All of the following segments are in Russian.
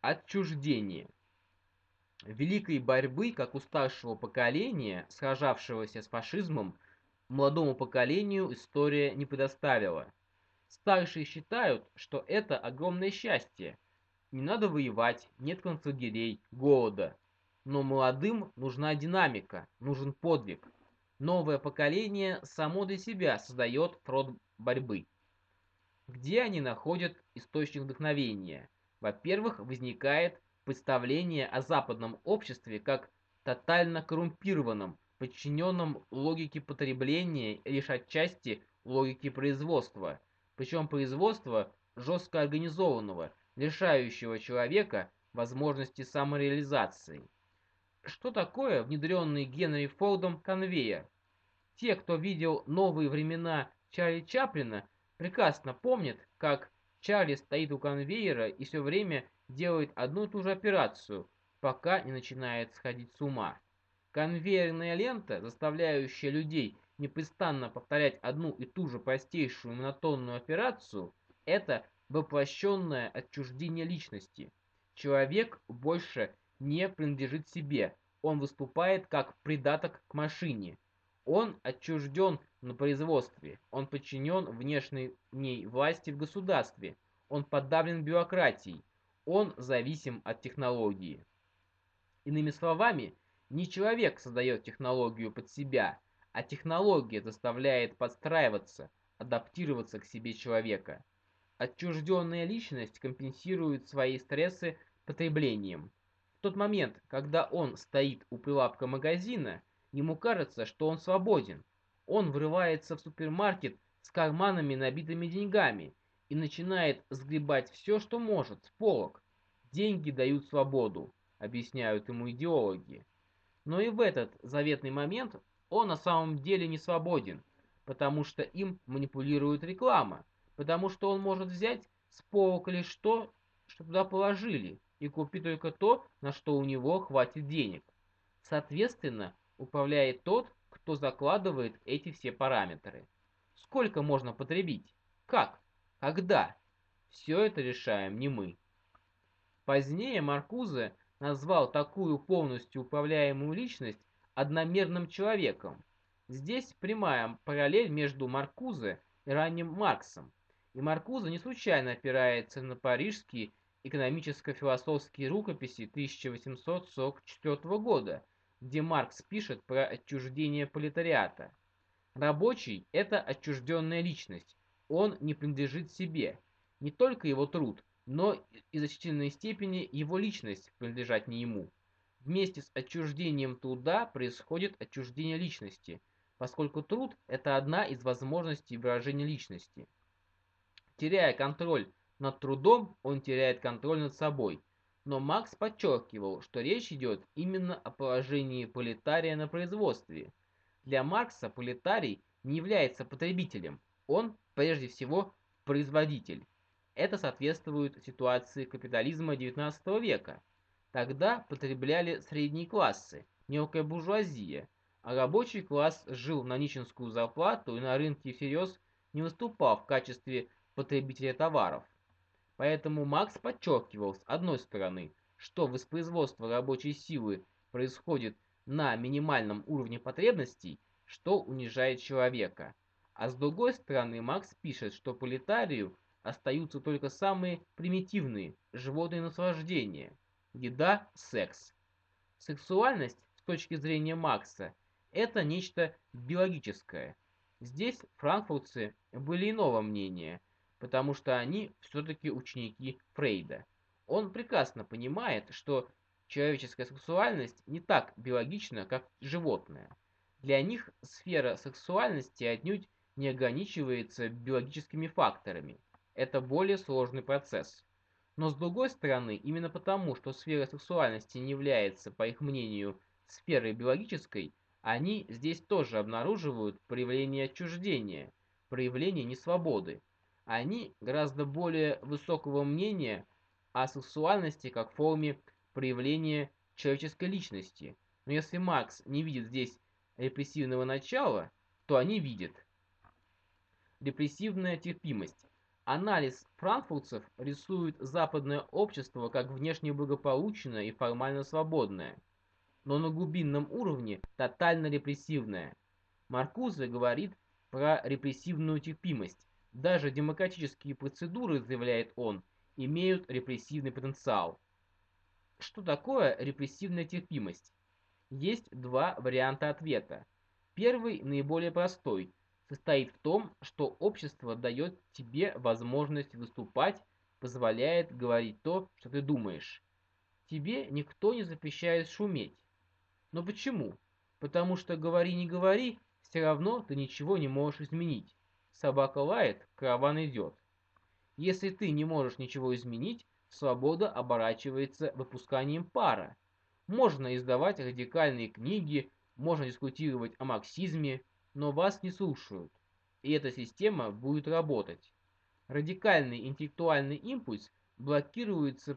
Отчуждение. Великой борьбы, как у старшего поколения, сражавшегося с фашизмом, молодому поколению история не предоставила. Старшие считают, что это огромное счастье. Не надо воевать, нет концлагерей, голода. Но молодым нужна динамика, нужен подвиг. Новое поколение само для себя создает род борьбы. Где они находят источник вдохновения? Во-первых, возникает представление о западном обществе как тотально коррумпированном, подчиненном логике потребления лишь отчасти логике производства, причем производства жестко организованного, лишающего человека возможности самореализации. Что такое внедренный Генри Фордом конвейер? Те, кто видел новые времена Чарли Чаплина, прекрасно помнят, как Чарли стоит у конвейера и все время делает одну и ту же операцию, пока не начинает сходить с ума. Конвейерная лента, заставляющая людей непрестанно повторять одну и ту же простейшую монотонную операцию, это воплощенное отчуждение личности. Человек больше не принадлежит себе, он выступает как придаток к машине. Он отчужден на производстве, он подчинен внешней власти в государстве, он подавлен бюрократией, он зависим от технологии. Иными словами, не человек создает технологию под себя, а технология заставляет подстраиваться, адаптироваться к себе человека. Отчужденная личность компенсирует свои стрессы потреблением. В тот момент, когда он стоит у прилавка магазина, ему кажется, что он свободен. Он врывается в супермаркет с карманами, набитыми деньгами, и начинает сгребать все, что может, с полок. Деньги дают свободу, объясняют ему идеологи. Но и в этот заветный момент он на самом деле не свободен, потому что им манипулирует реклама, потому что он может взять с полок лишь то, что туда положили, и купить только то, на что у него хватит денег. Соответственно, управляет тот, кто закладывает эти все параметры. Сколько можно потребить? Как? Когда? Все это решаем не мы. Позднее Маркузе назвал такую полностью управляемую личность одномерным человеком. Здесь прямая параллель между Маркузе и ранним Марксом. И Маркузе не случайно опирается на парижские экономическо-философские рукописи 1844 года, где Маркс пишет про отчуждение пролетариата. Рабочий – это отчужденная личность, он не принадлежит себе. Не только его труд, но и в значительной степени его личность принадлежать не ему. Вместе с отчуждением труда происходит отчуждение личности, поскольку труд – это одна из возможностей выражения личности. Теряя контроль над трудом, он теряет контроль над собой. Но Макс подчеркивал, что речь идет именно о положении пролетария на производстве. Для Маркса пролетарий не является потребителем, он прежде всего производитель. Это соответствует ситуации капитализма XIX века. Тогда потребляли средние классы, мелкая буржуазия, а рабочий класс жил на нищенскую зарплату и на рынке всерьез не выступал в качестве потребителя товаров. Поэтому Макс подчеркивал, с одной стороны, что воспроизводство рабочей силы происходит на минимальном уровне потребностей, что унижает человека. А с другой стороны, Макс пишет, что пролетарию остаются только самые примитивные животные наслаждения – еда, секс. Сексуальность, с точки зрения Макса, это нечто биологическое. Здесь франкфуртцы были иного мнения, потому что они все-таки ученики Фрейда. Он прекрасно понимает, что человеческая сексуальность не так биологична, как животная. Для них сфера сексуальности отнюдь не ограничивается биологическими факторами – это более сложный процесс. Но с другой стороны, именно потому, что сфера сексуальности не является, по их мнению, сферой биологической, они здесь тоже обнаруживают проявление отчуждения, проявление несвободы. Они гораздо более высокого мнения о сексуальности как форме проявления человеческой личности. Но если Маркс не видит здесь репрессивного начала, то они видят. Репрессивная терпимость Анализ франкфуртцев рисует западное общество как внешне благополучное и формально свободное, но на глубинном уровне тотально репрессивное. Маркузе говорит про репрессивную терпимость. Даже демократические процедуры, заявляет он, имеют репрессивный потенциал. Что такое репрессивная терпимость? Есть два варианта ответа. Первый, наиболее простой, состоит в том, что общество дает тебе возможность выступать, позволяет говорить то, что ты думаешь. Тебе никто не запрещает шуметь. Но почему? Потому что говори не говори, все равно ты ничего не можешь изменить. Собака лает, караван идет. Если ты не можешь ничего изменить, свобода оборачивается выпусканием пара. Можно издавать радикальные книги, можно дискутировать о марксизме, но вас не слушают. И эта система будет работать. Радикальный интеллектуальный импульс блокируется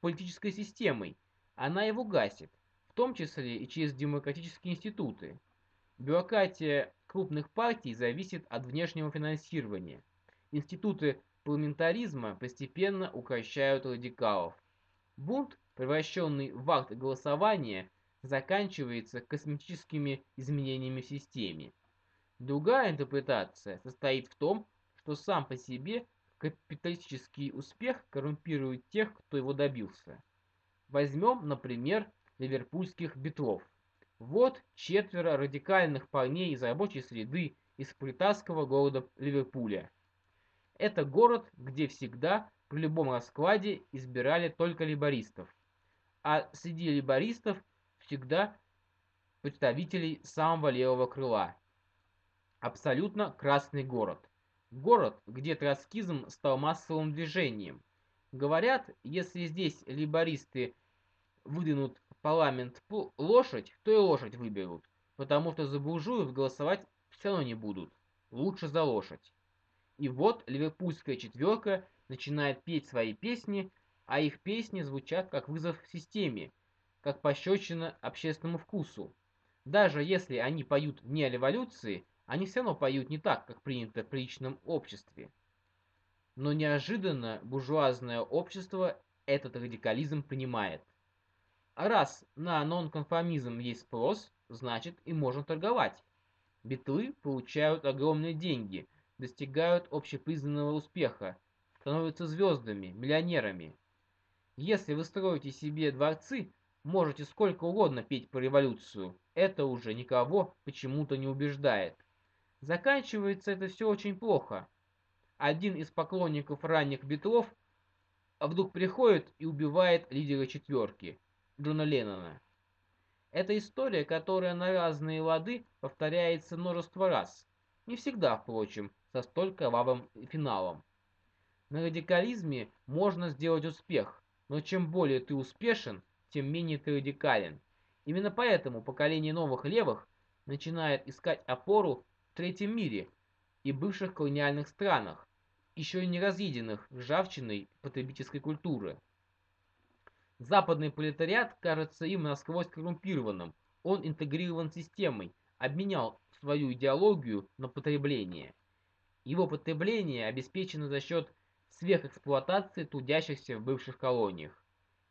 политической системой. Она его гасит, в том числе и через демократические институты. Бюрократия крупных партий зависит от внешнего финансирования. Институты парламентаризма постепенно укращают радикалов. Бунт, превращенный в акт голосования, заканчивается косметическими изменениями в системе. Другая интерпретация состоит в том, что сам по себе капиталистический успех коррумпирует тех, кто его добился. Возьмем, например, ливерпульских битлов. Вот четверо радикальных парней из рабочей среды из пролетарского города Ливерпуля. Это город, где всегда при любом раскладе избирали только либористов. А среди либористов всегда представителей самого левого крыла. Абсолютно красный город. Город, где троцкизм стал массовым движением. Говорят, если здесь либористы выдвинут парламент лошадь, то и лошадь выберут, потому что за буржуев голосовать все равно не будут. Лучше за лошадь. И вот ливерпульская четверка начинает петь свои песни, а их песни звучат как вызов системе, как пощечина общественному вкусу. Даже если они поют не о революции, они все равно поют не так, как принято в приличном обществе. Но неожиданно буржуазное общество этот радикализм принимает. А раз на нонконформизм есть спрос, значит и можно торговать. Битлы получают огромные деньги, достигают общепризнанного успеха, становятся звездами, миллионерами. Если вы строите себе дворцы, Можете сколько угодно петь про революцию, это уже никого почему-то не убеждает. Заканчивается это все очень плохо. Один из поклонников ранних битлов вдруг приходит и убивает лидера четверки, Джона Леннона. Это история, которая на разные лады повторяется множество раз. Не всегда, впрочем, со столь кровавым финалом. На радикализме можно сделать успех, но чем более ты успешен, тем менее ты радикален. Именно поэтому поколение новых левых начинает искать опору в третьем мире и бывших колониальных странах, еще не разъеденных ржавчиной потребительской культуры. Западный пролетариат кажется им насквозь коррумпированным, он интегрирован системой, обменял свою идеологию на потребление. Его потребление обеспечено за счет сверхэксплуатации трудящихся в бывших колониях.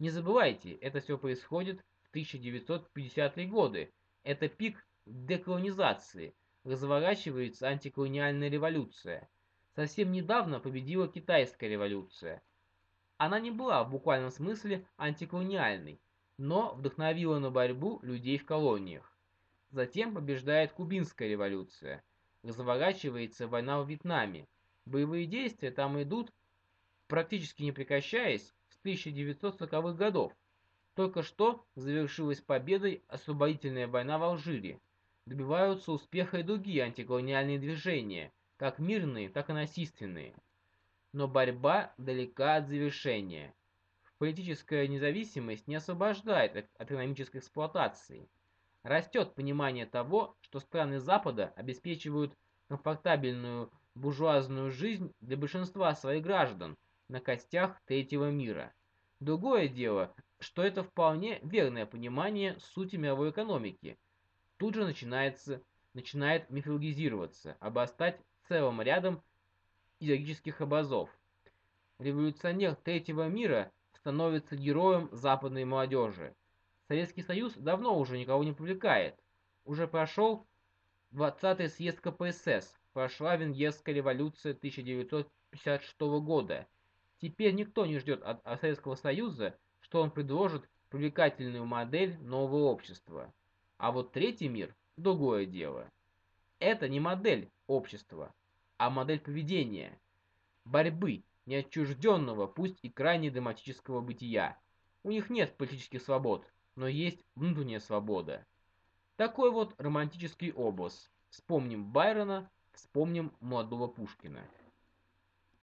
Не забывайте, это все происходит в 1950-е годы. Это пик деколонизации. Разворачивается антиколониальная революция. Совсем недавно победила китайская революция. Она не была в буквальном смысле антиколониальной, но вдохновила на борьбу людей в колониях. Затем побеждает кубинская революция. Разворачивается война в Вьетнаме. Боевые действия там идут, практически не прекращаясь, 1940-х годов. Только что завершилась победой освободительная война в Алжире. Добиваются успеха и другие антиколониальные движения, как мирные, так и насильственные. Но борьба далека от завершения. Политическая независимость не освобождает от экономической эксплуатации. Растет понимание того, что страны Запада обеспечивают комфортабельную буржуазную жизнь для большинства своих граждан, на костях третьего мира. Другое дело, что это вполне верное понимание сути мировой экономики. Тут же начинается, начинает мифологизироваться, обостать целым рядом идеологических образов. Революционер третьего мира становится героем западной молодежи. Советский Союз давно уже никого не привлекает. Уже прошел 20-й съезд КПСС, прошла Венгерская революция 1956 года. Теперь никто не ждет от Советского Союза, что он предложит привлекательную модель нового общества. А вот третий мир – другое дело. Это не модель общества, а модель поведения, борьбы, неотчужденного, пусть и крайне драматического бытия. У них нет политических свобод, но есть внутренняя свобода. Такой вот романтический образ. Вспомним Байрона, вспомним молодого Пушкина.